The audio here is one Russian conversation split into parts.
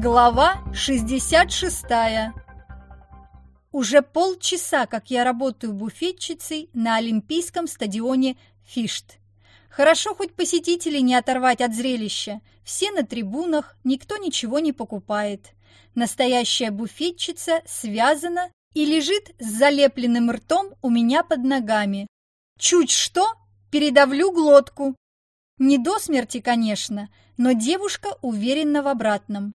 Глава 66 Уже полчаса, как я работаю буфетчицей на Олимпийском стадионе Фишт. Хорошо хоть посетителей не оторвать от зрелища. Все на трибунах, никто ничего не покупает. Настоящая буфетчица связана и лежит с залепленным ртом у меня под ногами. Чуть что, передавлю глотку. Не до смерти, конечно, но девушка уверена в обратном.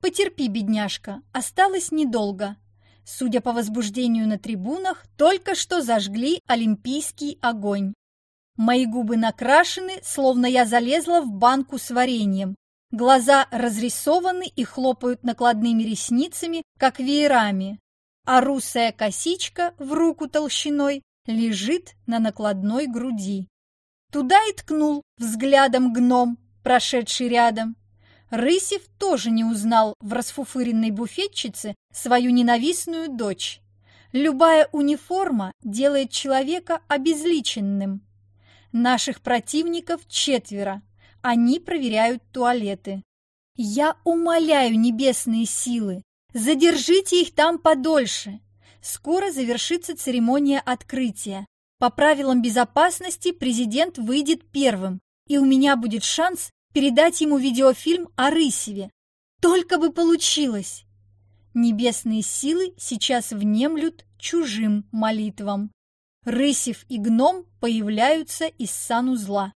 Потерпи, бедняжка, осталось недолго. Судя по возбуждению на трибунах, только что зажгли олимпийский огонь. Мои губы накрашены, словно я залезла в банку с вареньем. Глаза разрисованы и хлопают накладными ресницами, как веерами. А русая косичка в руку толщиной лежит на накладной груди. Туда и ткнул взглядом гном, прошедший рядом. Рысев тоже не узнал в расфуфыренной буфетчице свою ненавистную дочь. Любая униформа делает человека обезличенным. Наших противников четверо. Они проверяют туалеты. Я умоляю небесные силы, задержите их там подольше. Скоро завершится церемония открытия. По правилам безопасности президент выйдет первым, и у меня будет шанс передать ему видеофильм о Рысеве. Только бы получилось! Небесные силы сейчас внемлют чужим молитвам. Рысев и гном появляются из санузла.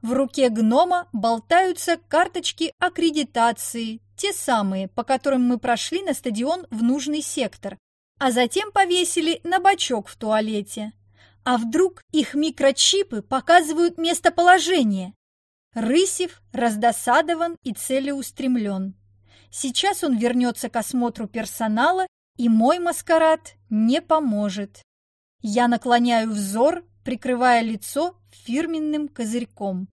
В руке гнома болтаются карточки аккредитации, те самые, по которым мы прошли на стадион в нужный сектор, а затем повесили на бачок в туалете. А вдруг их микрочипы показывают местоположение? Рысев раздосадован и целеустремлен. Сейчас он вернется к осмотру персонала, и мой маскарад не поможет. Я наклоняю взор, прикрывая лицо фирменным козырьком.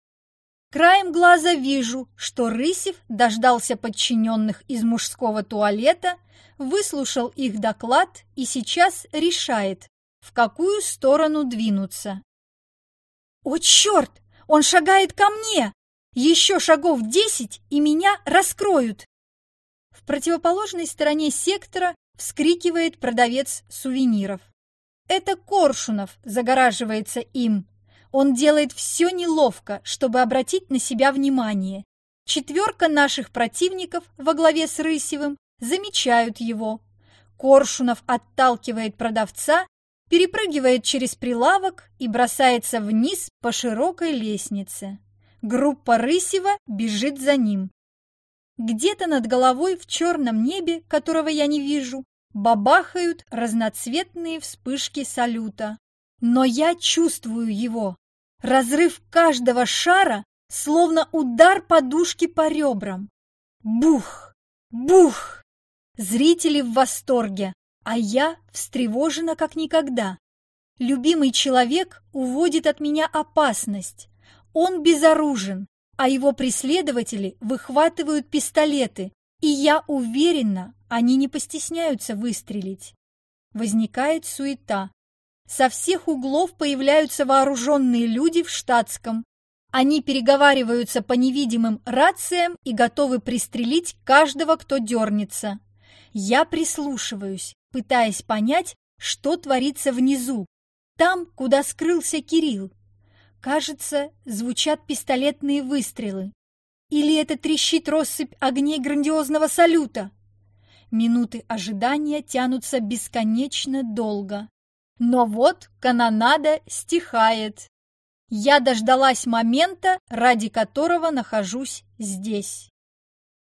Краем глаза вижу, что Рысев дождался подчиненных из мужского туалета, выслушал их доклад и сейчас решает, в какую сторону двинуться. «О, черт! Он шагает ко мне! Еще шагов десять, и меня раскроют!» В противоположной стороне сектора вскрикивает продавец сувениров. Это Коршунов загораживается им. Он делает все неловко, чтобы обратить на себя внимание. Четверка наших противников во главе с Рысевым замечают его. Коршунов отталкивает продавца перепрыгивает через прилавок и бросается вниз по широкой лестнице. Группа Рысева бежит за ним. Где-то над головой в черном небе, которого я не вижу, бабахают разноцветные вспышки салюта. Но я чувствую его. Разрыв каждого шара, словно удар подушки по ребрам. Бух! Бух! Зрители в восторге а я встревожена как никогда. Любимый человек уводит от меня опасность. Он безоружен, а его преследователи выхватывают пистолеты, и я уверена, они не постесняются выстрелить. Возникает суета. Со всех углов появляются вооруженные люди в штатском. Они переговариваются по невидимым рациям и готовы пристрелить каждого, кто дернется. Я прислушиваюсь пытаясь понять, что творится внизу, там, куда скрылся Кирилл. Кажется, звучат пистолетные выстрелы. Или это трещит россыпь огней грандиозного салюта? Минуты ожидания тянутся бесконечно долго. Но вот канонада стихает. Я дождалась момента, ради которого нахожусь здесь.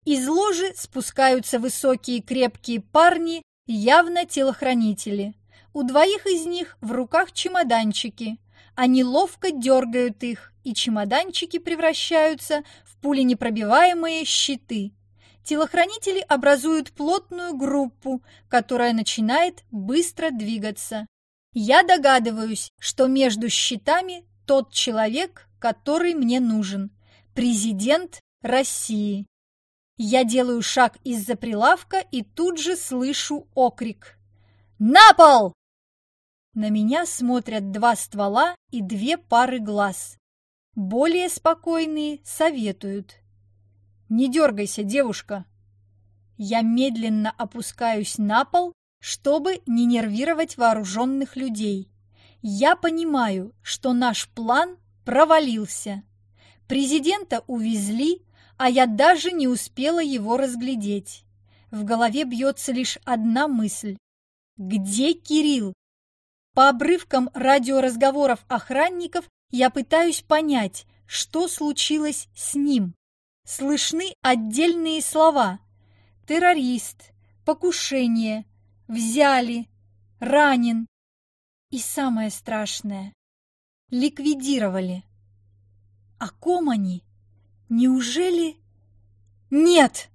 Из ложи спускаются высокие крепкие парни явно телохранители. У двоих из них в руках чемоданчики. Они ловко дергают их, и чемоданчики превращаются в пуленепробиваемые щиты. Телохранители образуют плотную группу, которая начинает быстро двигаться. Я догадываюсь, что между щитами тот человек, который мне нужен. Президент России. Я делаю шаг из-за прилавка и тут же слышу окрик. «На пол!» На меня смотрят два ствола и две пары глаз. Более спокойные советуют. «Не дергайся, девушка!» Я медленно опускаюсь на пол, чтобы не нервировать вооруженных людей. Я понимаю, что наш план провалился. Президента увезли, а я даже не успела его разглядеть. В голове бьется лишь одна мысль. Где Кирилл? По обрывкам радиоразговоров охранников я пытаюсь понять, что случилось с ним. Слышны отдельные слова. Террорист, покушение, взяли, ранен. И самое страшное — ликвидировали. О ком они? Неужели... Нет!